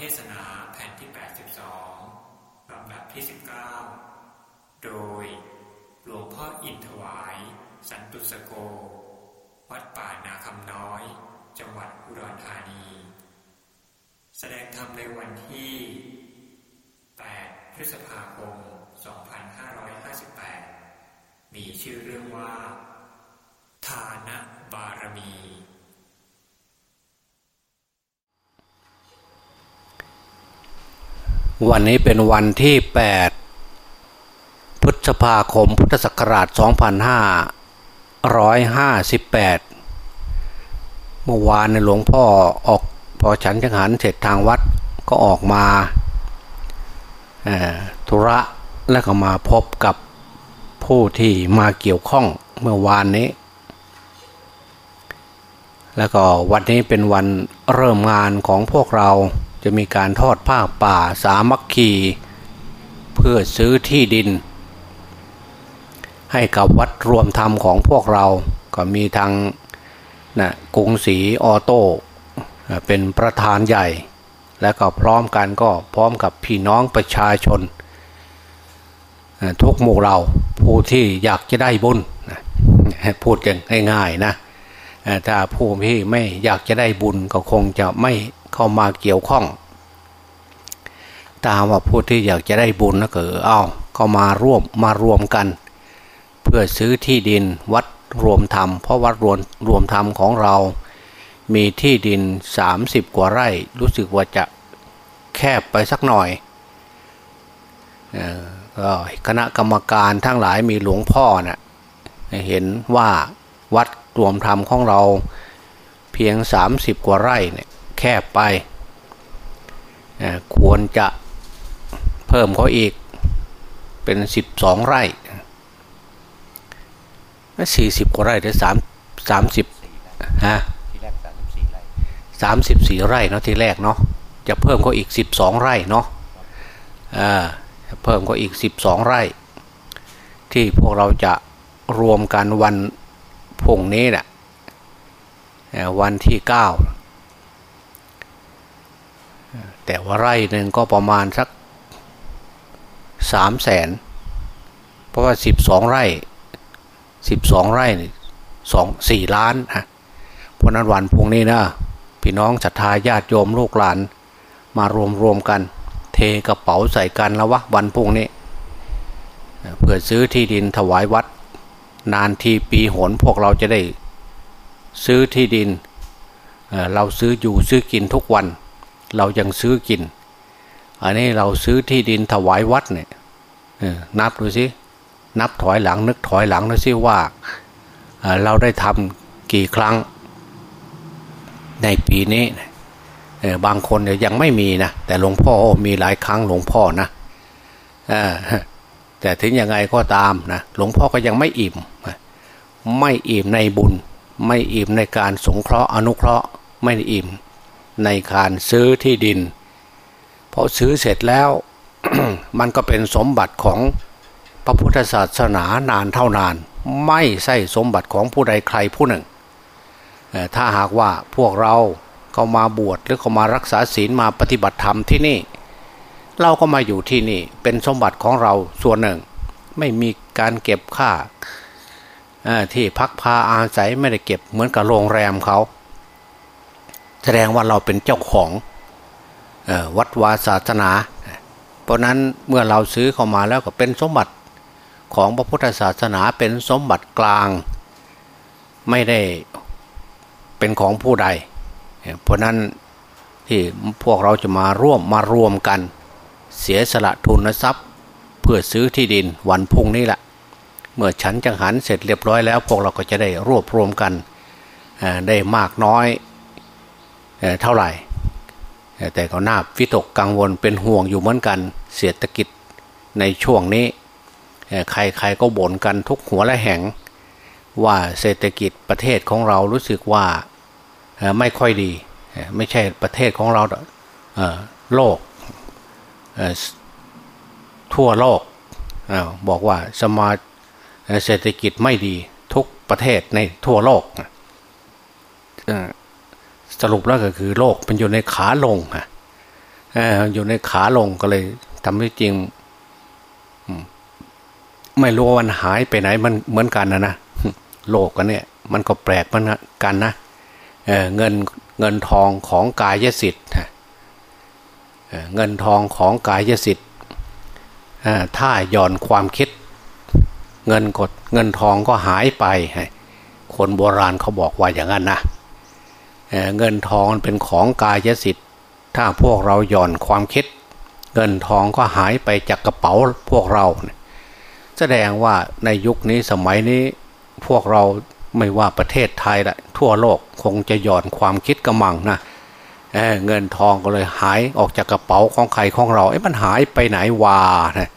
เทศนาแผ่นที่ 82 ลำดับที่ 19 โดยหลวงพ่ออินถวาย สันตุสโก วัดป่านาคำน้อย จังหวัดอุดรธานี แสดงธรรมในวันที่ 8 พฤษภาคม 2558 มีชื่อเรื่องว่า ทานะบารมี วันนี้เป็นวันที่ 8 พฤษภาคมพุทธศักราช 2558 เมื่อวานในหลวงพ่อออกพอฉันจังหันเสร็จทางวัดก็ออกมาธุระแล้วก็มาพบกับผู้ที่มาเกี่ยวข้องเมื่อวานนี้ แล้วก็วันนี้เป็นวันเริ่มงานของพวกเรา จะมีการทอดผ้าป่าสามัคคีเพื่อซื้อที่ดิน ให้กับวัดรวมธรรมของพวกเรา ก็มีทางนะกรุงศรีออโต้เป็นประธานใหญ่ และก็พร้อมกันก็พร้อมกับพี่น้องประชาชน ทุกหมู่เราผู้ที่อยากจะได้บุญพูดกันง่ายๆนะถ้าผู้ที่ไม่อยากจะได้บุญก็คงจะไม่ เข้ามาเกี่ยวข้อง ตามว่าผู้ที่อยากจะได้บุญนะก็เอาเข้ามาร่วมมารวมกัน เพื่อซื้อที่ดินวัดรวมธรรม เพราะวัดรวมรวมธรรมของเรา มีที่ดิน 30 กว่าไร่ รู้สึกว่าจะแคบไปสักหน่อยก็คณะกรรมการทั้งหลายมีหลวงพ่อนะ่ะเห็นว่าวัดรวมธรรมของเราเพียง 30 กว่าไร่เนี่ย แคบไป ควรจะเพิ่มเขาอีกเป็น12ไร่สี่สิบกว่าไร่หรือสามสามสิบฮะสามสิบสี่ไร่เนาะทีแรกเนาะจะเพิ่มเขาอีกสิบสองไร่เนาะอ่าเพิ่มก็อีกสิบสองไร่ ที่พวกเราจะรวมกันวันพุ่งนี้แหละวันที่เก้า แต่ว่าไร่หนึ่งก็ประมาณสักสามแสนเพราะว่าสิบสองไร่สิบสองไร่สองสี่ล้านฮะเพราะนั้นวันพุ่งนี้นะพี่น้องศรัทธาญาติโยมลูกหลานมารวมรวมกัน เทกระเป๋าใส่กันแล้ววะวันพุ่งนี้เพื่อซื้อที่ดินถวายวัด นานทีปีหนพวกเราจะได้ซื้อที่ดิน เราซื้ออยู่ซื้อกินทุกวัน เรายังซื้อกิน อันนี้เราซื้อที่ดินถวายวัดเนี่ยนับดูสินับถอยหลังนึกถอยหลังดูสิว่าเราได้ทำกี่ครั้งในปีนี้บางคนยังไม่มีนะแต่หลวงพ่อมีหลายครั้งหลวงพ่อนะแต่ถึงยังไงก็ตามนะหลวงพ่อก็ยังไม่อิ่ม ไม่อิ่มในบุญ ไม่อิ่มในการสงเคราะห์อนุเคราะห์ไม่อิ่ม ในการซื้อที่ดินพอซื้อเสร็จแล้ว มันก็เป็นสมบัติของพระพุทธศาสนานานเท่านาน ไม่ใช่สมบัติของผู้ใดใครผู้หนึ่ง ถ้าหากว่าพวกเราเขามาบวชหรือเขามารักษาศีลมาปฏิบัติธรรมที่นี่ เราก็มาอยู่ที่นี่เป็นสมบัติของเราส่วนหนึ่ง ไม่มีการเก็บค่าที่พักพาอาศัยไม่ได้เก็บเหมือนกับโรงแรมเขา ดงว่าเราเป็นเจ้าของวัดวาศาสนา เพราะนั้นเมื่อเราซื้อเข้ามาแล้วก็เป็นสมบัติของพระพุทธศาสนาเป็นสมบัติกลาง ไม่ได้เป็นของผู้ใด เพราะนั้นที่พวกเราจะมาร่วมมารวมกัน เสียสละทุนทรัพย์ เพื่อซื้อที่ดินวันพุ่งนี้แหละ เมื่อฉันจังหันเสร็จเรียบร้อยแล้ว พวกเราก็จะได้รวบรวมกันได้มากน้อย เท่าไหร่ แต่ก็น่าฟิตกกังวลเป็นห่วงอยู่เหมือนกันเศรษฐกิจในช่วงนี้ ใครๆก็บ่นกันทุกหัวและแห่ง ว่าเศรษฐกิจประเทศของเรารู้สึกว่าไม่ค่อยดี ไม่ใช่ประเทศของเราโลกทั่วโลกบอกว่าสมาเศรษฐกิจไม่ดีทุกประเทศในทั่วโลก สรุปแล้วก็คือโลกเป็นอยู่ในขาลงอยู่ในขาลงก็เลยทำให้จริงไม่รู้ว่ามันหายไปไหนมันเหมือนกันนะนะโลกกันเนี่ย มันก็แปลกมือนกันนะเเงินเงินทองของกายสิทธิ์เงินทองของกายสิทธิ์ถ้าย่อนความคิด เงินกดเงินทองก็หายไปคนโบราณเขาบอกว่าอย่างนั้นนะ เงินทองเป็นของกายสิทธิ์ ถ้าพวกเราหย่อนความคิด เงินทองก็หายไปจากกระเป๋าพวกเรา แสดงว่าในยุคนี้สมัยนี้พวกเราไม่ว่าประเทศไทยละทั่วโลกคงจะหย่อนความคิดกระมังนะเเงินทองก็เลยหายออกจากกระเป๋าของใครของเราไอ้มันหายไปไหนวานะ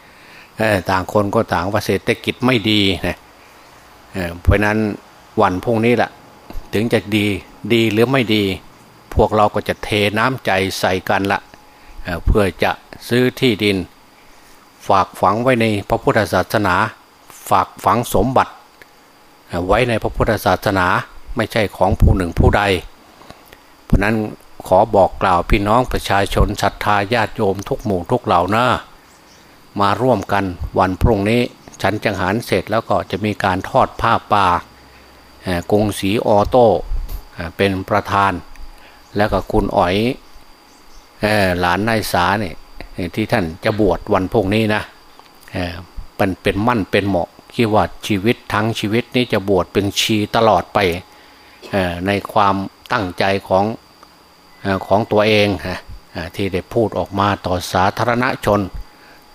ต่างคนก็ต่างว่าเศรษฐกิจไม่ดีนะเพราะนั้นวันพรุ่งนี้แหละถึงจะดี ดีหรือไม่ดี พวกเราก็จะเทน้ำใจใส่กันละเเพื่อจะซื้อที่ดิน ฝากฝังไว้ในพระพุทธศาสนา ฝากฝังสมบัติ ไว้ในพระพุทธศาสนาไม่ใช่ของผู้หนึ่งผู้ใด เพราะนั้นขอบอกกล่าวพี่น้องประชาชนศรัทธาญาติโยมทุกหมู่ทุกเหล่านะมาร่วมกันวันพรุ่งนี้ฉันจังหารเสร็จแล้วก็จะมีการทอดผ้าป่ากงสีออโต้ เป็นประธาน แล้วก็คุณอ๋อยหลานนายสาเนี่ยที่ท่านจะบวชวันพรุ่งนี้นะเป็นเป็นมั่นเป็นเหมาะคิดว่าชีวิตทั้งชีวิตนี้จะบวชเป็นชีตลอดไปในความตั้งใจของของตัวเองที่ได้พูดออกมาต่อสาธารณชน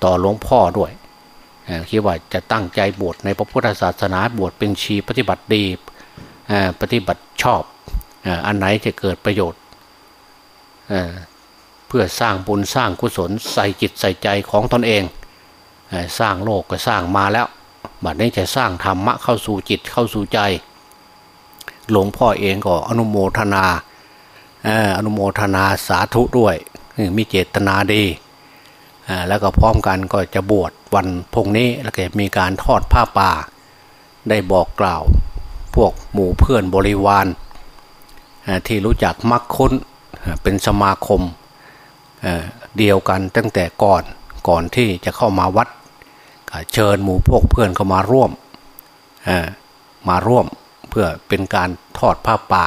ต่อหลวงพ่อด้วยคิดว่าจะตั้งใจบวชในพระพุทธศาสนาบวชเป็นชีปฏิบัติดีปฏิบัติชอบ อันไหนจะเกิดประโยชน์เพื่อสร้างบุญสร้างกุศลใส่จิตใส่ใจของตนเอง สร้างโลกก็สร้างมาแล้วบัดนี้จะสร้างธรรมะเข้าสู่จิตเข้าสู่ใจ หลวงพ่อเองก็อนุโมทนาอนุโมทนาสาธุด้วยมีเจตนาดี แล้วก็พร้อมกันก็จะบวชวันพงนี้แล้วก็มีการทอดผ้าป่า ได้บอกกล่าวพวกหมู่เพื่อนบริวาร ที่รู้จักมักคุ้นเป็นสมาคมเดียวกันตั้งแต่ก่อนก่อนที่จะเข้ามาวัดเชิญหมู่พวกเพื่อนเข้ามาร่วมมาร่วมเพื่อเป็นการทอดผ้าป่า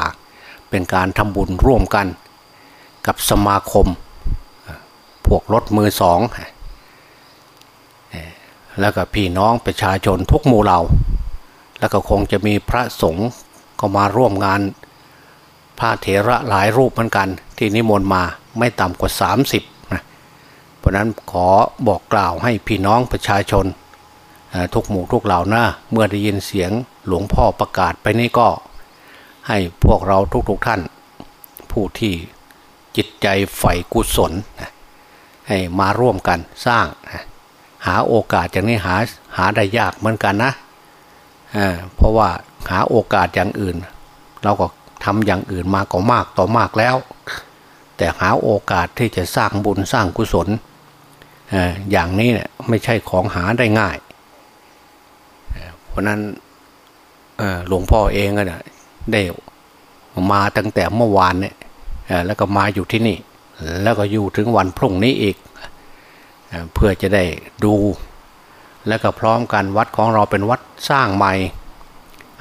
เป็นการทำบุญร่วมกัน กับสมาคม พวกรถมือสอง แล้วก็พี่น้องประชาชนทุกหมู่เหล่า แล้วก็คงจะมีพระสงฆ์ก็มาร่วมงาน พระเถระหลายรูปเหมือนกัน ที่นิมนต์มาไม่ต่ำกว่า 30นะเพราะนั้นขอบอกกล่าวให้พี่น้องประชาชน ทุกหมู่ทุกเหล่านะเมื่อได้ยินเสียงหลวงพ่อประกาศไปนี่ก็ ให้พวกเราทุกๆทท่าน ผู้ที่จิตใจใฝ่กุศลให้มาร่วมกันสร้างหาโอกาสอย่างนี้หาหาได้ยากเหมือนกันนะเพราะว่าหาโอกาสอย่างอื่น เราก็ ทำอย่างอื่นมาก็มากต่อมากแล้ว แต่หาโอกาสที่จะสร้างบุญสร้างกุศลอย่างนี้เนี่ยไม่ใช่ของหาได้ง่าย เพราะนั้นหลวงพ่อเองก็เนี่ยได้มาตั้งแต่เมื่อวานเนี่ยแล้วก็มาอยู่ที่นี่ แล้วก็อยู่ถึงวันพรุ่งนี้อีก เพื่อจะได้ดู แล้วก็พร้อมกันวัดของเราเป็นวัดสร้างใหม่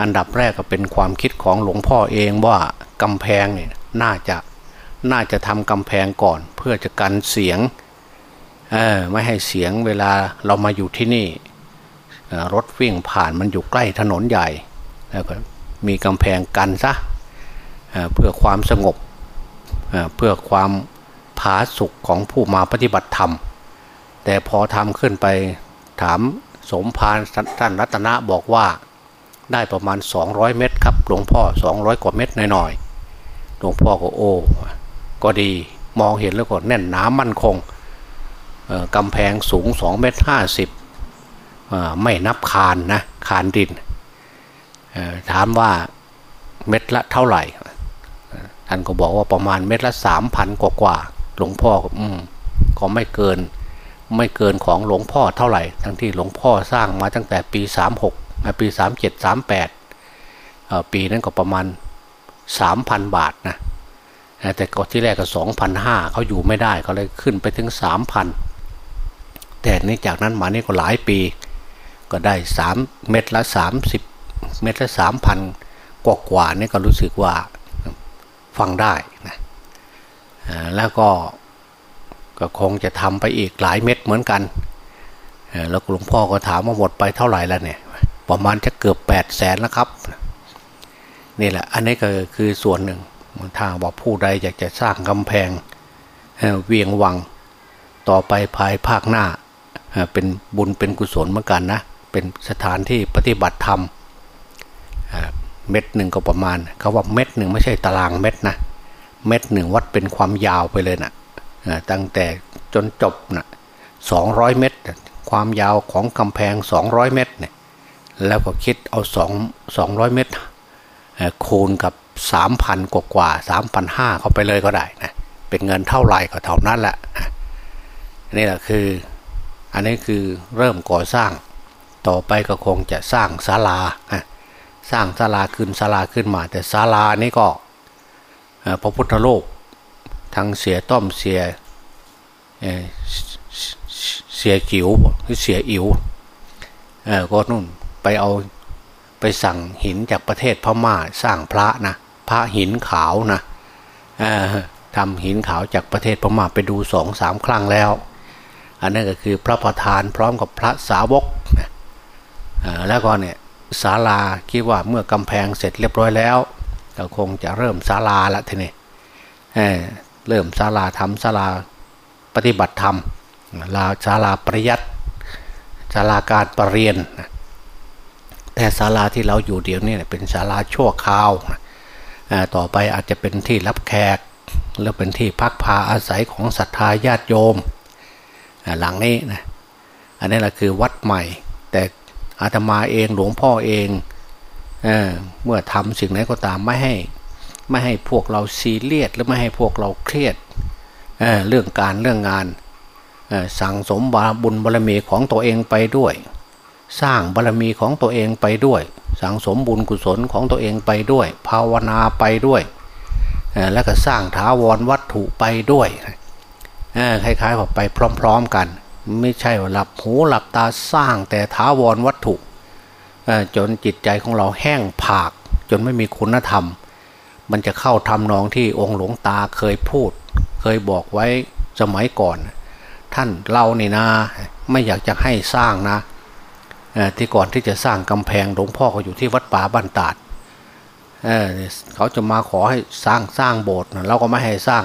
อันดับแรกก็เป็นความคิดของหลวงพ่อเองว่ากำแพงเนี่ยน่าจะน่าจะทำกำแพงก่อน เพื่อจะกันเสียงไม่ให้เสียงเวลาเรามาอยู่ที่นี่รถวิ่งผ่านมันอยู่ใกล้ถนนใหญ่แล้วก็มีกำแพงกันซะเพื่อความสงบเพื่อความผาสุกของผู้มาปฏิบัติธรรม แต่พอทำขึ้นไปถามสมภารท่านรัตนะบอกว่า ได้ประมาณ 200 เมตรครับหลวงพ่อ 200 กว่าเมตรหน่อยๆหลวงพ่อก็โอ้ก็ดีมองเห็นแล้วก็แน่นหนามั่นคงกำแพงสูง2เมตรห้าสิบไม่นับคานนะคานดินถามว่าเม็ดละเท่าไหร่ท่านก็บอกว่าประมาณเม็ดละสามพันกว่าหลวงพ่ออืมก็ไม่เกิน ไม่เกินของหลวงพ่อเท่าไหร่ ทั้งที่หลวงพ่อสร้างมาตั้งแต่ปีสามหก ปีสามเจ็ดสามแปดปีนั้นก็ประมาณสามพันบาทนะแต่ก่อนที่แรกก็สองพันห้าเขาอยู่ไม่ได้เขาเลยขึ้นไปถึงสามพันแต่นี่จากนั้นมานี่ก็หลายปี ก็ได้สามเม็ดละสามสิบเม็ดละสามพันกว่ากว่านี่ก็รู้สึกว่าฟังได้นะแล้วก็ก็คงจะทำไปอีกหลายเม็ดเหมือนกันแล้วหลวงพ่อก็ถามว่าหมดไปเท่าไหร่แล้วเนี่ย ประมาณจะเกือบแปดแสนแล้วครับนี่แหละ อันนี้ก็คือส่วนหนึ่งถ้าบอกผู้ใดอยากจะสร้างกำแพงเวียงวัง ต่อไปภายภาคหน้า เป็นบุญเป็นกุศลเหมือนกันนะ เป็นสถานที่ปฏิบัติธรรมเม็ดหนึ่งก็ประมาณเขาว่าเม็ดหนึ่งไม่ใช่ตารางเม็ดนะ เม็ดหนึ่งวัดเป็นความยาวไปเลยนะตั้งแต่จนจบนะสองร้อยเมตร ความยาวของกำแพงสองร้อยเมตรเนี่ย แล้วก็คิดเอาสองสองร้อยเมตรคูณกับสามพันกว่าสามพันห้าเข้าไปเลยก็ได้นะเป็นเงินเท่าไรก็เท่านั้นแหละนี่แหละคืออันนี้คือเริ่มก่อสร้างต่อไปก็คงจะสร้างศาลาสร้างศาลาขึ้นศาลาขึ้นมา แต่ศาลานี้ก็พระพุทธโลกทางเสียต้อมเสียเสียจิ๋วหรือเสียอิ๋วก็นู่น ไปเอาไปสั่งหินจากประเทศพม่าสร้างพระนะพระหินขาวนะทำหินขาวจากประเทศพม่าไปดูสองสามครั้งแล้ว อันนั้นก็คือพระประธานพร้อมกับพระสาวกนะแล้วก็เนี่ยศาลาคิดว่าเมื่อกำแพงเสร็จเรียบร้อยแล้วก็คงจะเริ่มศาลาละทีนี้เริ่มศาลาทำศาลาปฏิบัติธรรมลาศาลาปริยัติศาลาการประเรียน แต่ศาลาที่เราอยู่เดี๋ยวนี้เป็นศาลาชั่วคราวต่อไปอาจจะเป็นที่รับแขกหรือเป็นที่พักพาอาศัยของศรัทธาญาติโยมหลังนี้นะอันนี้แหละคือวัดใหม่ แต่อาตมาเองหลวงพ่อเองเอเมื่อทำสิ่งไหนก็ตามไม่ให้ไม่ให้พวกเราซีเรียสหรือไม่ให้พวกเราเครียดเเรื่องการเรื่องงานสั่งสมบาบุญบารมีของตัวเองไปด้วย สร้างบารมีของตัวเองไปด้วย สังสมบุญกุศลของตัวเองไปด้วย ภาวนาไปด้วยแล้วก็สร้างถาวรวัตถุไปด้วยคล้ายๆกับไปพร้อม ๆกัน ไม่ใช่ว่าหลับหูหลับตาสร้างแต่ถาวรวัตถุจนจิตใจของเราแห้งผาก จนไม่มีคุณธรรม มันจะเข้าทำนองที่องค์หลวงตาเคยพูด เคยบอกไว้สมัยก่อน ท่านเราเนี่นะไม่อยากจะให้สร้างนะ ที่ก่อนที่จะสร้างกำแพงหลวงพ่อเขาอยู่ที่วัดป่าบ้านตาดเเขาจะมาขอให้สร้างสร้างโบสถ์เราก็ไม่ให้สร้าง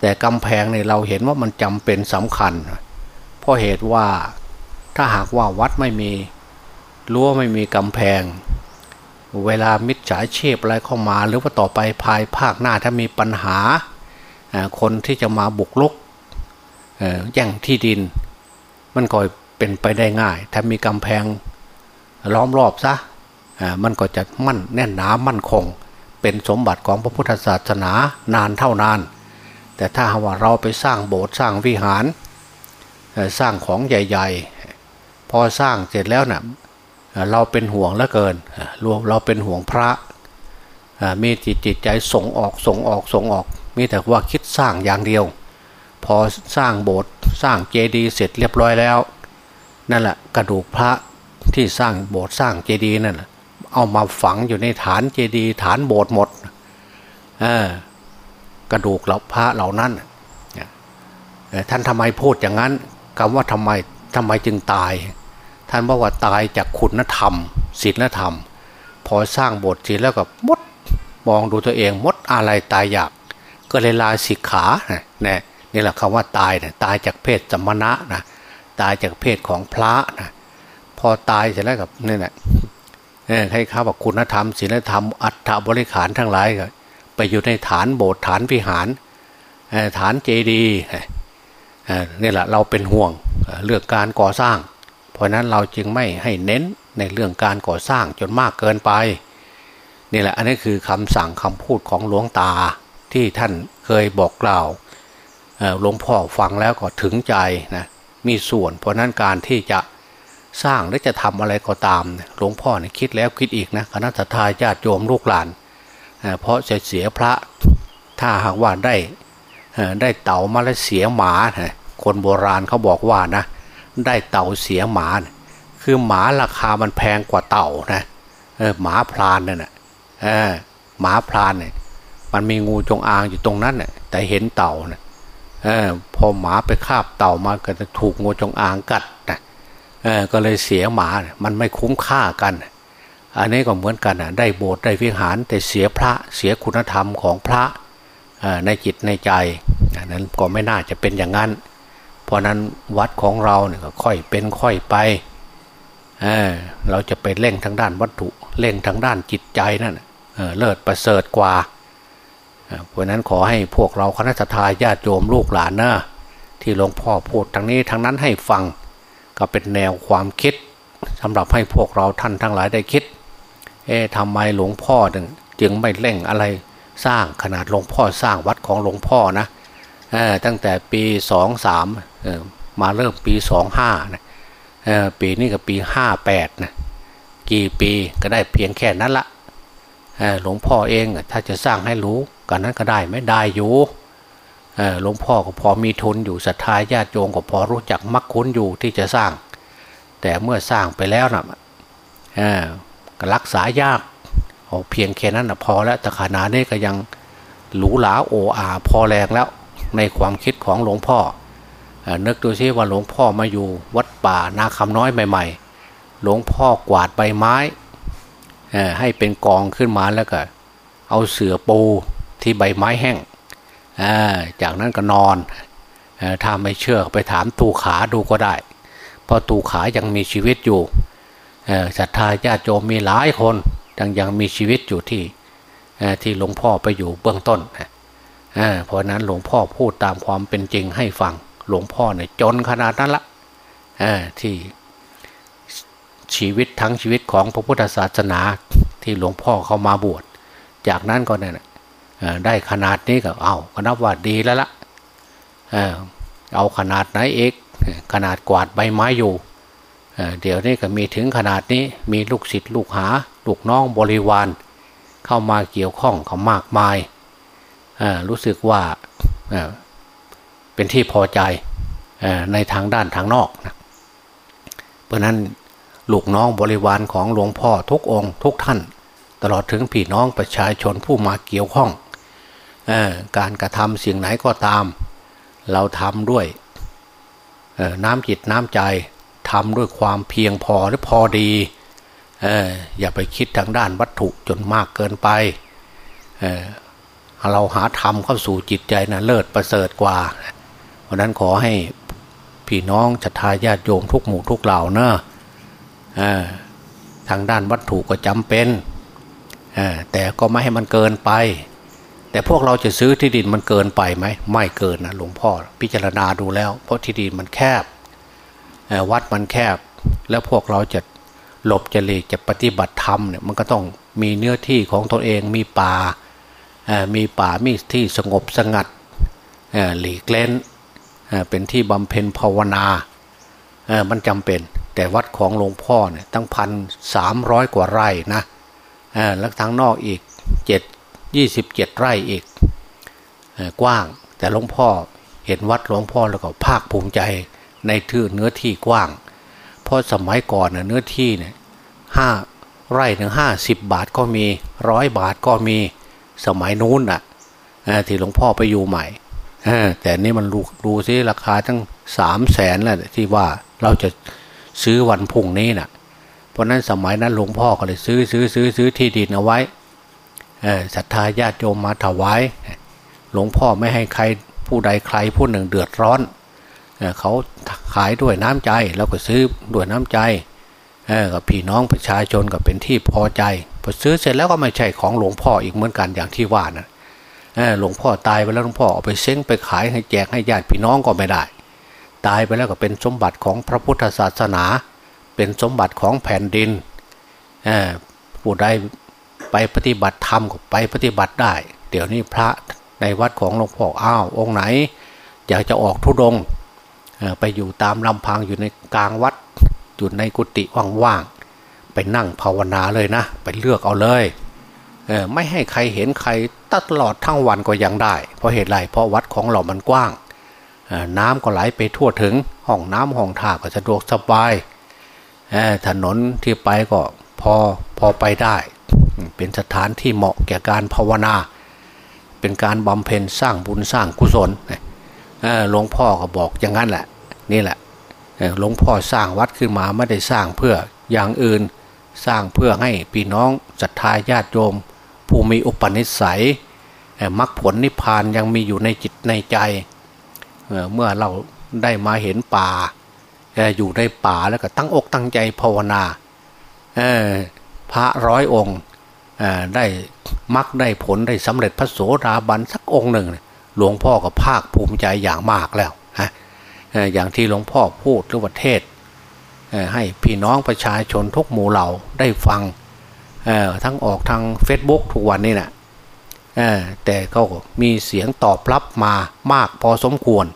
แต่กำแพงเนี่ยเราเห็นว่ามันจำเป็นสำคัญ เพราะเหตุว่าถ้าหากว่าวัดไม่มีรั้วไม่มีกำแพง เวลามิจฉาชีพอะไรเข้ามาหรือว่าต่อไปภายภาคหน้าถ้ามีปัญหา คนที่จะมาบุกลุกแย่งที่ดิน มันก็ เป็นไปได้ง่าย ถ้ามีกำแพงล้อมรอบซะมันก็จะมั่นแน่นหนามั่นคง เป็นสมบัติของพระพุทธศาสนานานเท่านาน แต่ถ้าว่าเราไปสร้างโบสถ์สร้างวิหาร สร้างของใหญ่ๆ พอสร้างเสร็จแล้วนะ่ะเราเป็นห่วงเหลือเกินรวมเราเป็นห่วงพระมีจิตจิตใจส่งออกส่งออกส่งออก มีแต่ว่าคิดสร้างอย่างเดียว พอสร้างโบสถ์สร้างเจดีย์เสร็จเรียบร้อยแล้ว นั่นแหละกระดูกพระที่สร้างโบสถ์สร้างเจดีย์นั่นเอามาฝังอยู่ในฐานเจดีย์ฐานโบสถ์หมดกระดูกเหล่าพระเหล่านั้นท่านทำไมพูดอย่างนั้นคำว่าทำไมทำไมจึงตาย ท่านบอกว่าตายจากคุณธรรมศีลธรรม พอสร้างโบทศีลแล้วก็มดมองดูตัวเองมดอะไรตายอยาก ก็เลยลาสิกขาเนี่ยนี่แหละคำว่าตายเนี่ยตายจากเพศสมณะนะ ตายจากเพศของพระนะพอตายเสร็จแล้วกับนี่แหละให้ข้าบอกคุณธรรมศีลธรรม อัตถบริขารทั้งหลายก็ไปอยู่ในฐานโบสถ์ฐานวิหารฐานเจดีย์นี่แหละเราเป็นห่วงเรื่องการก่อสร้าง เพราะนั้นเราจึงไม่ให้เน้นในเรื่องการก่อสร้างจนมากเกินไปนี่แหละอันนี้คือคำสั่งคำพูดของหลวงตาที่ท่านเคยบอกกล่าวหลวงพ่อฟังแล้วก็ถึงใจนะ มีส่วน เพราะนั้นการที่จะสร้างและจะทำอะไรก็ตามหลวงพ่อเนี่ยคิดแล้วคิดอีกนะคณะทาญาติโยมลูกหลาน เพราะจะเสียพระถ้าหากว่าได้ได้เต่ามาแล้วเสียหมาคนโบราณเขาบอกว่านะได้เต่าเสียหมา คือหมาราคามันแพงกว่าเต่านะหมาพรานเนี่ยนะหมาพรานเนี่ยมันมีงูจงอางอยู่ตรงนั้นน่ยแต่เห็นเต่านะ อพอหมาไปคาบเต่ามาก็จะถูกงูจงอางกัดนะก็เลยเสียหมามันไม่คุ้มค่ากัน อันนี้ก็เหมือนกันนะได้โบสถ์ได้วิหาร แต่เสียพระเสียคุณธรรมของพระในจิตในใจอันนั้นก็ไม่น่าจะเป็นอย่างนั้น เพราะนั้นวัดของเราเนี่ยก็ค่อยเป็นค่อยไปเเราจะไปเล่งทางด้านวัตถุเล่งทางด้านจิตใจนั่นเเลิศประเสริฐกว่า เพราะนั้นขอให้พวกเราคณะทาญาติโยมลูกหลานนะที่หลวงพ่อพูดทางนี้ทางนั้นให้ฟังก็เป็นแนวความคิดสำหรับให้พวกเราท่านทั้งหลายได้คิด เอ๊ะทำไมหลวงพ่อจึงไม่เร่งอะไรสร้างขนาดหลวงพ่อสร้างวัดของหลวงพ่อนะตั้งแต่ปีสองสามมาเริ่มปีสองห้านะปีนี้กับปีห้าแปดนะกี่ปีก็ได้เพียงแค่นั้นละ หลวงพ่อเองถ้าจะสร้างให้รู้กันนั้นก็ได้ไม่ได้อยู่หลวงพ่อก็พอมีทุนอยู่ศรัทธาญาติโยมก็พอรู้จักมักคุ้นอยู่ที่จะสร้าง แต่เมื่อสร้างไปแล้วนะ่ะก็รักษายากเพียงแค่นั้นนะพอแล้วแต่ขนาดนี้ก็ยังหรูหราโออาพอแรงแล้วในความคิดของหลวงพ่อนึกดูซิว่าหลวงพ่อมาอยู่วัดป่านาคำน้อยใหม่ ๆ หลวงพ่อกวาดใบไม้ ให้เป็นกองขึ้นมาแล้วก็ เอาเสือปูที่ใบไม้แห้งจากนั้นก็นอนถ้าไม่เชื่อไปถามตูขาดูก็ได้ เพราะตูขายังมีชีวิตอยู่ศรัทธาญาติโยมมีหลายคนยังยังมีชีวิตอยู่ที่ที่หลวงพ่อไปอยู่เบื้องต้นเพราะนั้นหลวงพ่อพูดตามความเป็นจริงให้ฟัง หลวงพ่อเนี่ยจนขนาดนั้นละที่ ชีวิตทั้งชีวิตของพระพุทธศาสนาที่หลวงพ่อเข้ามาบวช จากนั้นก็เนี่ยได้ขนาดนี้ก็เอาก็นับว่าดีแล้วละเอาขนาดไหนเอกขนาดกวาดใบไม้อยู่เดี๋ยวนี้ก็มีถึงขนาดนี้มีลูกศิษย์ลูกหาลูกน้องบริวาร เข้ามาเกี่ยวข้องเขามากมายรู้สึกว่าเป็นที่พอใจในทางด้านทางนอกนะเพราะนั้น ลูกน้องบริวารของหลวงพ่อทุกองค์ ทุกท่าน ตลอดถึงพี่น้องประชาชนผู้มาเกี่ยวข้องการกระทำสิ่งไหนก็ตาม เราทำด้วยน้ำจิตน้ำใจทำด้วยความเพียงพอหรือพอดีออย่าไปคิดทางด้านวัตถุจนมากเกินไปเเราหาธรรมเข้าสู่จิตใจนะเลิศประเสริฐกว่า เพราะนั้นขอให้พี่น้องศรัทธาญาติโยมทุกหมู่ทุกเหล่าเนะ ทางด้านวัตถุก็จำเป็น แต่ก็ไม่ให้มันเกินไป แต่พวกเราจะซื้อที่ดินมันเกินไปไหม ไม่เกินนะหลวงพ่อพิจารณาดูแล้ว เพราะที่ดินมันแคบวัดมันแคบ แล้วพวกเราจะหลบจะหลีกจะปฏิบัติธรรมเนี่ยมันก็ต้องมีเนื้อที่ของตนเองมีป่ามีป่ามีที่สงบสงัดหลีกเล่นเป็นที่บำเพ็ญภาวนา มันจำเป็น แต่วัดของหลวงพ่อเนี่ยตั้งพันสามร้อยกว่าไร่นะแล้วทางนอกอีกเจ็ดยี่สิบเจ็ดไร่อีกกว้าง แต่หลวงพ่อเห็นวัดหลวงพ่อแล้วก็ภาคภูมิใจในทื่อเนื้อที่กว้าง เพราะสมัยก่อนเนื้อที่เนี่ยห้าไร่ถึงห้าสิบบาทก็มีร้อยบาทก็มีสมัยนู้นอะที่หลวงพ่อไปอยู่ใหม่แต่นี่มันดูดูซิราคาตั้งสามแสนแหละที่ว่าเราจะ ซื้อวันพุ่งนี้นะ่ะ เพราะนั้นสมัยนั้นหลวงพ่อก็เลยซื้อซื้อซื้อซื้อที่ดินเอาไว้ศรัทธาญาติโยมมาถวายหลวงพ่อไม่ให้ใครผู้ใดใครผู้หนึ่งเดือดร้อนเขาขายด้วยน้ำใจเราก็ซื้อด้วยน้ำใจกับพี่น้องประชาชนก็เป็นที่พอใจพอซื้อเสร็จแล้วก็ไม่ใช่ของหลวงพ่ออีกเหมือนกันอย่างที่ว่านะหลวงพ่อตายไปแล้วหลวงพ่อเอาไปเซ้งไปขายให้แจกให้ญาติพี่น้องก็ไม่ได้ ตายไปแล้วก็เป็นสมบัติของพระพุทธศาสนา เป็นสมบัติของแผ่นดินผู้ใดไปปฏิบัติธรรมก็ไปปฏิบัติได้ เดี๋ยวนี้พระในวัดของหลวงพ่ออ้าวองค์ไหน อยากจะออกทุดงไปอยู่ตามลำพังอยู่ในกลางวัดอยู่ในกุฏิว่างๆไปนั่งภาวนาเลยนะ ไปเลือกเอาเลยไม่ให้ใครเห็นใครตลอดทั้งวันก็ยังได้ เพราะเหตุไรเพราะวัดของเรามันกว้าง น้ำก็ไหลไปทั่วถึงห้องน้ำห้องท่าก็สะดวกสบายถนนที่ไปก็พอพอไปได้ เป็นสถานที่เหมาะแก่การภาวนา เป็นการบำเพ็ญสร้างบุญสร้างกุศลหลวงพ่อก็บอกอย่างนั้นแหละนี่แหละหลวงพ่อสร้างวัดขึ้นมาไม่ได้สร้างเพื่ออย่างอื่นสร้างเพื่อให้พี่น้องศรัทธาญาติโยม ผู้มีอุปนิสัยมรรคผลนิพพานยังมีอยู่ในจิตในใจ เมื่อเราได้มาเห็นป่าอยู่ในป่าแล้วก็ตั้งอกตั้งใจภาวนาพระร้อยองค์ได้มักได้ผลได้สำเร็จพระโสดาบันสักองค์หนึ่ง หลวงพ่อก็ภาคภูมิใจอย่างมากแล้วฮะอย่างที่หลวงพ่อพูดหรือว่าเทศให้พี่น้องประชาชนทุกหมู่เหล่าได้ฟังทั้งออกทาง Facebook ทุกวันนี้นะ แต่ก็มีเสียงตอบรับมามากพอสมควร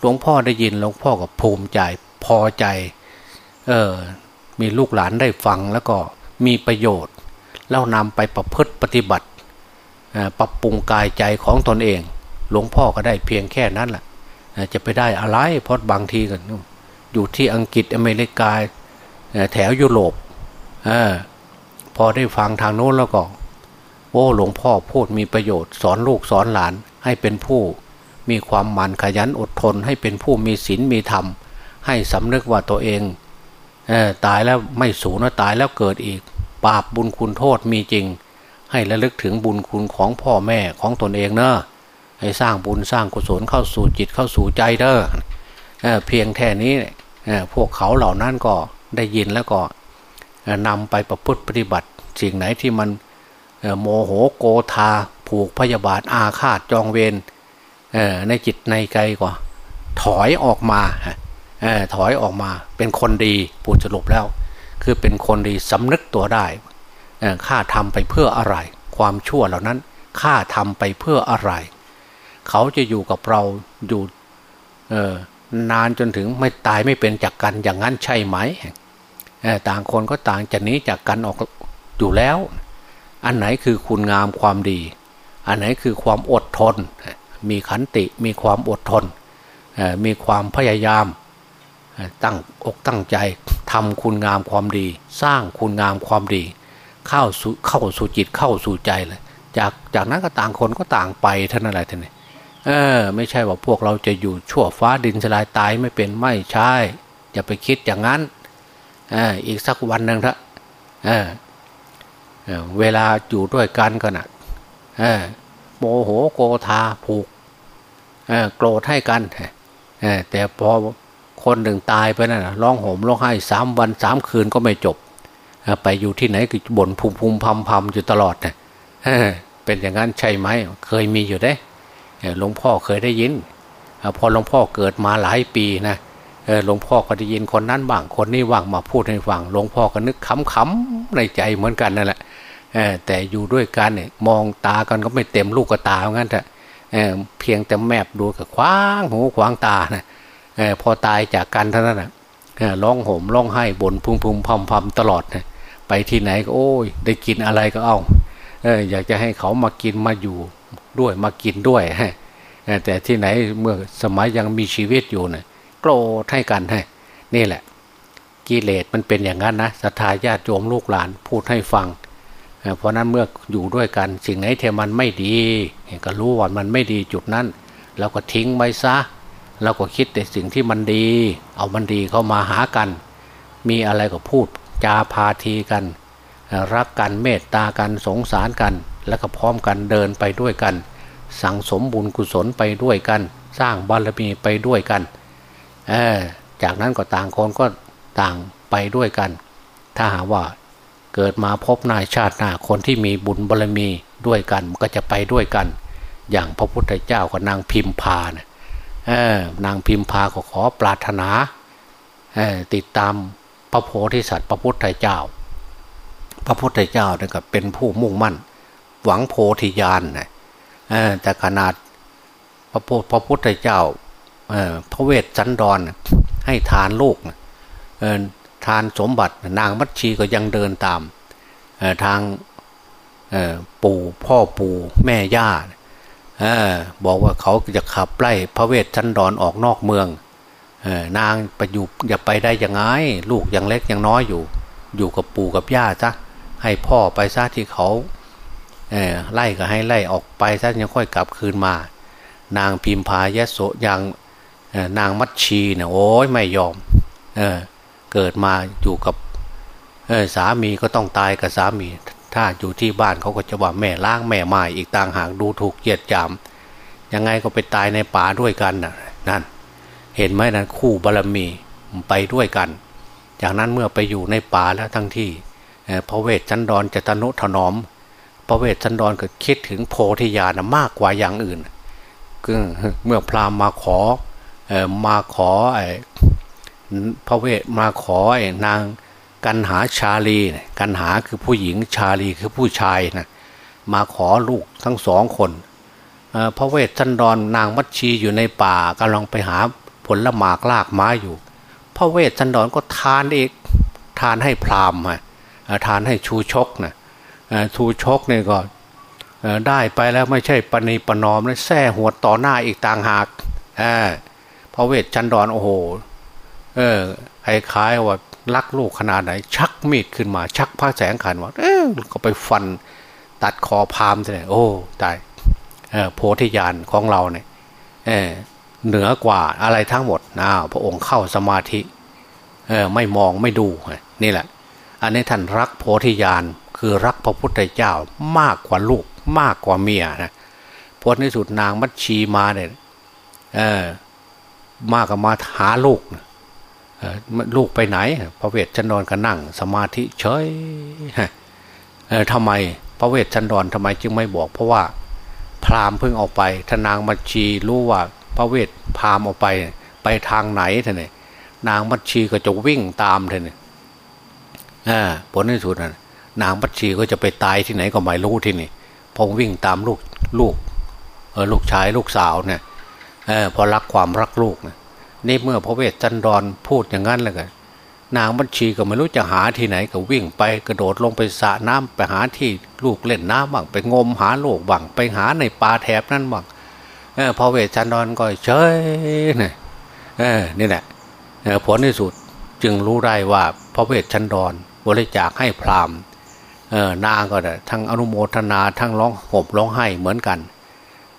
หลวงพ่อได้ยินหลวงพ่อก็ภูมิใจพอใจ เออ มีลูกหลานได้ฟังแล้วก็มีประโยชน์ แล้วนำไปประพฤติปฏิบัติ ปรับปรุงกายใจของตนเอง หลวงพ่อก็ได้เพียงแค่นั้นแหละจะไปได้อะไรเพราะบางทีกันอยู่ที่อังกฤษอเมริกาแถวยุโรปอพอได้ฟังทางโน้นแล้วก็ โอ้หลวงพ่อพูดมีประโยชน์สอนลูกสอนหลานให้เป็นผู้ มีความหมั่นขยันอดทน ให้เป็นผู้มีศีลมีธรรม ให้สำนึกว่าตัวเองอตายแล้วไม่สูญนะตายแล้วเกิดอีก บาปบุญคุณโทษมีจริง ให้ระลึกถึงบุญคุณของพ่อแม่ของตนเองเนอะให้สร้างบุญสร้างกุศลเข้าสู่จิตเข้าสู่ใจเด้อเพียงแค่นี้พวกเขาเหล่านั้นก็ได้ยินแล้วก็นำไปประพฤติปฏิบัติ สิ่งไหนที่มัน โมโหโกธาผูกพยาบาทอาฆาตจองเวรในจิตในใจก็ถอยออกมาถอยออกมาเป็นคนดีปูดสรุปแล้ว คือเป็นคนดีสำนึกตัวได้ข้าทำไปเพื่ออะไร ความชั่วเหล่านั้นข้าทำไปเพื่ออะไร เขาจะอยู่กับเราอยู่นานจนถึงไม่ตายไม่เป็นจากกันอย่างนั้นใช่ไหมต่างคนก็ต่างจะหนีจากกันออกอยู่แล้ว อันไหนคือคุณงามความดี อันไหนคือความอดทน มีขันติมีความอดทน มีความพยายามตั้งอกตั้งใจทำคุณงามความดี สร้างคุณงามความดี เข้าสู่เข้าสู่จิตเข้าสู่ใจเลยจากจากนั้นก็ต่างคนก็ต่างไปท่านอะไรท่านนี่เออ ไม่ใช่ว่าพวกเราจะอยู่ชั่วฟ้าดินสลายตายไม่เป็นไม่ใช่อย่าไปคิดอย่างนั้นออีกสักวันหนึ่งเถอะ เวลาอยู่ด้วยกันก็นะโมโหโกธาผูกโกรธให้กันแต่พอคนหนึ่งตายไปนั่นร้องโหมร้องไห้สามวันสามคืนก็ไม่จบ ไปอยู่ที่ไหนก็บ่นภูมิภูมิพำพำอยู่ตลอดเเป็นอย่างนั้นใช่ไหมเคยมีอยู่ได้หลวงพ่อเคยได้ยินพอหลวงพ่อเกิดมาหลายปีนะหลวงพ่อก็ได้ยินคนนั้นบ้างคนนี้ว่างมาพูดให้ฟังหลวงพ่อก็นึกขำๆในใจเหมือนกันนั่นแหละ แต่อยู่ด้วยกันเนี่ยมองตากันก็ไม่เต็มลูกกระตาเหมือนกันแต่เพียงแต่แมบดูกับคว้างหูขวางตานะพอตายจากกันเท่านั้นนะร้องโหมร้องไห้บ่นพุ่งพุ่งพำพำตลอดนะไปที่ไหนก็โอ้ย ได้กินอะไรก็เอาอยากจะให้เขามากินมาอยู่ด้วยมากินด้วยแต่ที่ไหนเมื่อสมัยยังมีชีวิตอยู่เนะ่ยโกรธให้กันให้นี่แหละ กิเลสมันเป็นอย่างนั้นนะศรัทธาญาติโยมลูกหลานพูดให้ฟัง เพราะนั้นเมื่ออยู่ด้วยกันสิ่งไหนเทมันไม่ดี ก็รู้ว่ามันไม่ดีจุดนั้นเราก็ทิ้งไว้ซะเราก็คิดแต่สิ่งที่มันดี เอามันดีเข้ามาหากัน มีอะไรก็พูดจาพาทีกัน รักกันเมตตากันสงสารกัน แล้วก็พร้อมกันเดินไปด้วยกัน สั่งสมบุญกุศลไปด้วยกัน สร้างบารมีไปด้วยกันจากนั้นก็ต่างคนก็ต่างไปด้วยกัน ถ้าหาว่า เกิดมาพบนายชาติหน้าคนที่มีบุญบารมีด้วยกันก็จะไปด้วยกัน อย่างพระพุทธเจ้ากับนางพิมพานะนางพิมพาก็ขอปรารถนาติดตามพระโพธิสัตว์พระพุทธเจ้า พระพุทธเจ้าเนี่ยก็เป็นผู้มุ่งมั่น หวังโพธิญาณนะแต่ขนาดพระพระพุทธเจ้าพระเวทสันดรให้ทานลูก ทานสมบัติ นางมัชชีก็ยังเดินตามทางปู่พ่อปู่แม่ย่าบอกว่าเขาจะขับไล่พระเวทชันดอนออกนอกเมืองนางไปอยู่อย่าไปได้ยังไง ลูกยังเล็กยังน้อยอยู่ อยู่กับปู่กับย่าซะให้พ่อไปซะที่เขาไล่ก็ให้ไล่ออกไปซะยังค่อยกลับคืนมา นางพิมพายะโสยังนางมัชชีเนี่ยโอ้ยไม่ยอม เออ เกิดมาอยู่กับสามีก็ต้องตายกับสามี ถ้าอยู่ที่บ้านเขาก็จะว่าแม่ล้างแม่ไม้อีกต่างหากดูถูกเกียดจามยังไงก็ไปตายในป่าด้วยกันน่ะนั่น เห็นไหมนั้นคู่บารรมีไปด้วยกัน จากนั้นเมื่อไปอยู่ในป่าแล้วทั้งที่พระเวทชันดรจะตนุถนอม พระเวทชันดรก็คิดถึงโพธิญาณมากกว่าอย่างอื่นเมื่อพราหมณ์มาขอมาขออ พระเวทมาขอไอ้นางกันหาชาลีกันหาคือผู้หญิงชาลีคือผู้ชายนะมาขอลูกทั้งสองคนพระเวทชันดรนางมัชชีอยู่ในป่ากำลังไปหาผลละหมากลากไม้อยู่ พระเวทชันดรก็ทานเอกทานให้พรามณ์ทานให้ชูชกนะชูชกเนี่ยก็ได้ไปแล้วไม่ใช่ปณีปนอมแล้วแท้หัวต่อหน้าอีกต่างหากพระเวทชันดรโอ้โห เออคล้ายๆว่ารักลูกขนาดไหน ชักมีดขึ้นมา ชักผ้าแสงขันว่าเออก็ไปฟันตัดคอพามเลยโอ้ตายโพธิญาณของเราเนี่ยเเหนือกว่าอะไรทั้งหมดนะพระองค์เข้าสมาธิไม่มองไม่ดูนี่แหละ อันนี้ท่านรักโพธิญาณคือรักพระพุทธเจ้ามากกว่าลูกมากกว่าเมียนะพอในสุดนางมัชชีมาเนี่ยมากกับมาหาลูก ลูกไปไหน พระเวทชันดรก็นั่ง สมาธิเฉยทำไมพระเวทชันดรทำไมจึงไม่บอก เพราะว่าพราหมณ์เพิ่งออกไปทนางมัชชีรู้ว่าพระเวทพราหมณ์ออกไป ไปทางไหนท่านนี่นางมัชชีก็จะวิ่งตามท่านนี่ผลที่สุดนะนางมัชชีก็จะไปตายที่ไหนก็ไม่รู้ที่นี่พอวิ่งตามลูกลูกลูกชายลูกสาวเนี่ยเออพอรักความรักลูกนะ นี่เมื่อพระเวทจันดรพูดอย่างนั้นแล้วกันนางบัญชีก็ไม่รู้จะหาที่ไหนก็วิ่งไปกระโดดลงไปสระน้ำไปหาที่ลูกเล่นน้ำบ้างไปงมหาลูกบ้างไปหาในป่าแถบนั้นบ้างเออพระเวทจันดรก็เฉยเนี่ยเออนี่แหละผลที่สุดจึงรู้ได้ว่าพระเวทชันดรบริจาคให้พราหมณ์เออนางก็ทั้งอนุโมทนาทั้งร้องห่มร้องไห้เหมือนกัน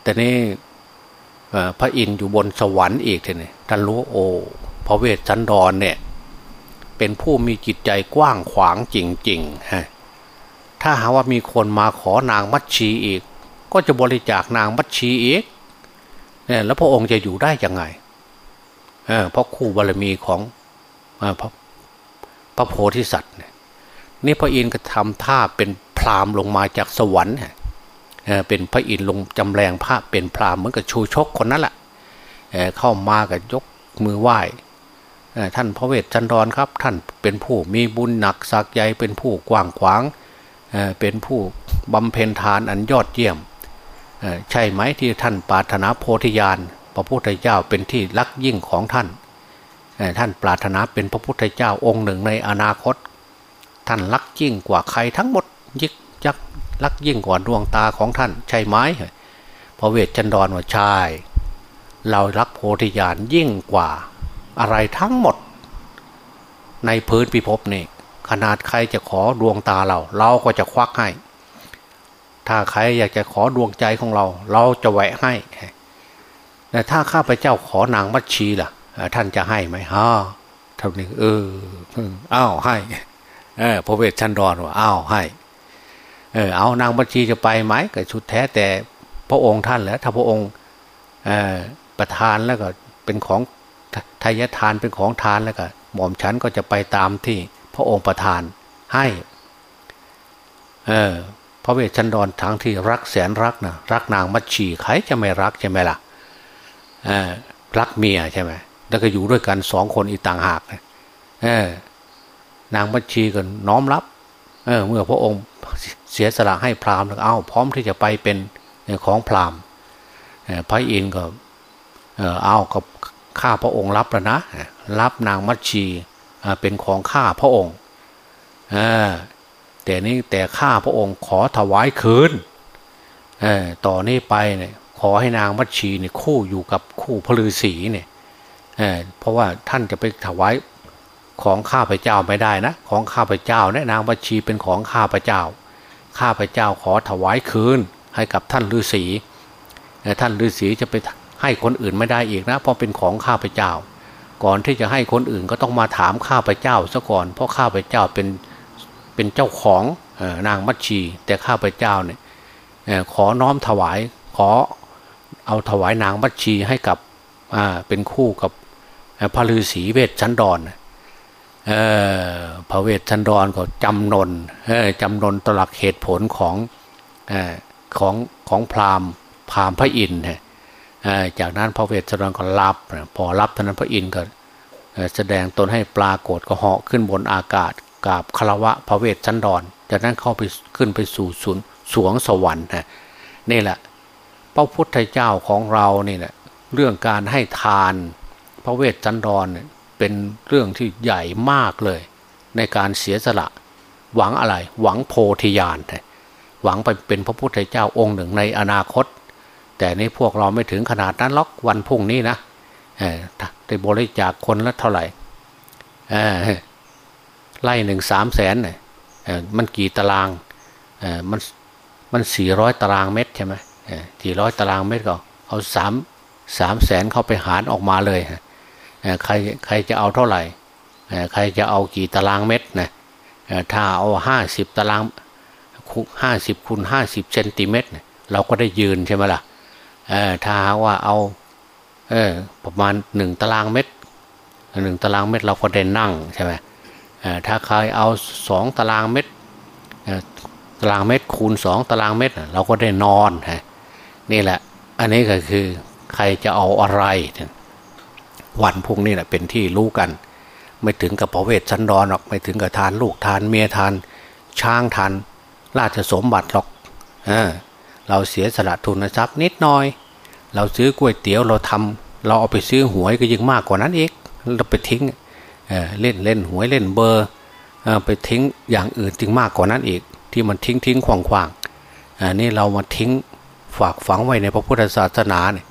แต่นี่ พระอินทร์อยู่บนสวรรค์อีกทีนี่ท่านรู้โอ้พระเวสสันดรเนี่ยเป็นผู้มีจิตใจกว้างขวางจริงๆฮะถ้าหาว่ามีคนมาขอนางมัชชีอีก ก็จะบริจาคนางมัชชีอีกเนี่ยแล้วพระองค์จะอยู่ได้ยังไงเเพราะคู่บารมีของพระพระโพธิสัตว์นี่พระอินทร์ก็ทำท่าเป็นพรามลงมาจากสวรรค์ เป็นพระอินทร์ลงจำแรงภาพเป็นพรามเหมือนกับชูชกคนนั้นแหละเข้ามากับยกมือไหว้ท่านพระเวทชันดรครับ ท่านเป็นผู้มีบุญหนักสักใหญ่เป็นผู้กว้างขวางเป็นผู้บำเพ็ญทานอันยอดเยี่ยมใช่ไหมที่ท่านปรารถนาโพธิญาณพระพุทธเจ้าเป็นที่รักยิ่งของท่าน ท่านปรารถนาเป็นพระพุทธเจ้าองค์หนึ่งในอนาคต ท่านรักยิ่งกว่าใครทั้งหมดยิก ยักรักยิ่งกว่าดวงตาของท่านใช่ไหมพระเวทจันดรว่าใช่เรารักโพธิญาณยิ่งกว่าอะไรทั้งหมด ในพื้นพิภพนี่ขนาดใครจะขอดวงตาเรา เราก็จะควักให้ ถ้าใครอยากจะขอดวงใจของเรา เราจะแหวะให้แต่ถ้าข้าพเจ้าขอนางมัชชีล่ะ ท่านจะให้ไหมฮะท่านนี้เอออ้าวให้เออพระเวทชันดรว่าอ้าวให้ เออเอานางบัญชีจะไปไหมก็ชุดแท้แต่พระองค์ท่านแล้วถ้าพระองค์ประทานแล้วก็เป็นของทายทานเป็นของทานแล้วก็หม่อมฉันก็จะไปตามที่พระองค์ประทานให้เออพระเวชชันดรทั้งที่รักแสนรักนะรักนางมัชชีใครจะไม่รักใช่ไหมล่ะเออรักเมียใช่ไหมแล้วก็อยู่ด้วยกันสองคนอีกต่างหากเออนางมัชชีก็น้อมรับ เออเมื่อพระองค์ เสียสละให้พราหมณ์แล้วเอาพร้อมที่จะไปเป็นของพราหมณ์พระอินทร์ก็เอากับข้าพระองค์รับแล้วนะ รับนางมัชชีเป็นของข้าพระองค์แต่นี้แต่ข้าพระองค์ขอถวายคืนต่อนนี้ไปเนี่ยขอให้นางมัชชีเนี่ยคู่อยู่กับคู่พลือศีเนี่ยเเพราะว่าท่านจะไปถวายของข้าพเจ้าไม่ได้นะ ของข้าพเจ้าเนี่ยนางมัชชีเป็นของข้าพเจ้า ข้าพเจ้าขอถวายคืนให้กับท่านฤาษีท่านฤาษีจะไปให้คนอื่นไม่ได้อีกนะ เพราะเป็นของข้าพเจ้า ก่อนที่จะให้คนอื่นก็ต้องมาถามข้าพเจ้าซะก่อน เพราะข้าพเจ้าเป็นเป็นเจ้าของนางมัชชี แต่ข้าพเจ้าเนี่ยขอน้อมถวายขอเอาถวายนางมัชชีให้กับเป็นคู่กับพระฤาษีเวชชันดร พระเวสสันดรก็จำนนจำนนต่อหลักเหตุผลของของของพราหมณ์พราหมณ์พระอินทร์จากนั้นพระเวสสันดรก็รับพรรับท่านั้นพระอินทร์ก็แสดงตนให้ปรากฏก็เหาะขึ้นบนอากาศกราบคารวะพระเวสสันดร จากนั้นเข้าไปขึ้นไปสู่ศูนย์สวงสวรรค์นี่แหละ พระพุทธเจ้าของเราเนี่ยแหละเรื่องการให้ทานพระเวชชันดร เป็นเรื่องที่ใหญ่มากเลย ในการเสียสละ หวังอะไร หวังโพธิญาณหวังไปเป็นพระพุทธเจ้าองค์หนึ่งในอนาคต แต่ในพวกเราไม่ถึงขนาดนั้นล็อกวันพุ่งนี้นะได้บริจาคคนละเท่าไหร่ไล่หนึ่งสามแสนเนี่ยมันกี่ตารางมันมันสี่ร้อยตารางเมตรใช่ไหมสี่ร้อยตารางเมตรก็เอาสามสามแสนเข้าไปหารออกมาเลย ใครใครจะเอาเท่าไหร่ใครจะเอากี่ตารางเมตรนะถ้าเอาห้าสิบตารางห้าสิบคูณห้าสิบเซนติเมตรเราก็ได้ยืนใช่ไหมล่ะถ้าว่าเอาเออประมาณหนึ่งตารางเมตรหนึ่งตารางเมตรเราก็ได้นั่งใช่ไหมถ้าใครเอาสองตารางเมตรตารางเมตรคูณสองตารางเมตรเราก็ได้นอนฮะนี่แหละ อันนี้ก็คือใครจะเอาอะไร วันพุ่งนี่แหละเป็นที่รู้กัน ไม่ถึงกับพระเวทชันดอนหรอกไม่ถึงกับทานลูกทานเมียทาน ช้างทาน ราชสมบัติหรอกเออเราเสียสละทุนทรัพย์นิดหน่อย เราซื้อก๋วยเตี๋ยวเราทำเราเอาไปซื้อหวยก็ยิ่งมากกว่านั้นอีกเราไปทิ้งเเล่นเล่นหวยเล่นเบอร์ไปทิ้งอย่างอื่นจึงมากกว่านั้นอีก ที่มันทิ้งทิ้งขวางขวางนี่เรามาทิ้งฝากฝังไว้ในพระพุทธศาสนาเนี่ย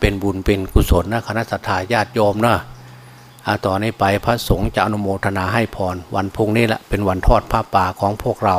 เป็นบุญเป็นกุศลนะคณะสัตยาญาติโยมนะต่อนนี้ไปพระสงฆ์จะอนุโมทนาให้พร วันพุ่งนี้แหละเป็นวันทอดผ้าป่าของพวกเรา